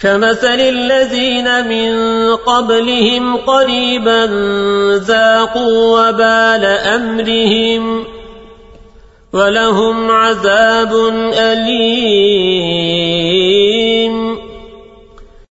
كمثل الذين من قبلهم قريبا ذاقوا وبال أمرهم ولهم عذاب أليم.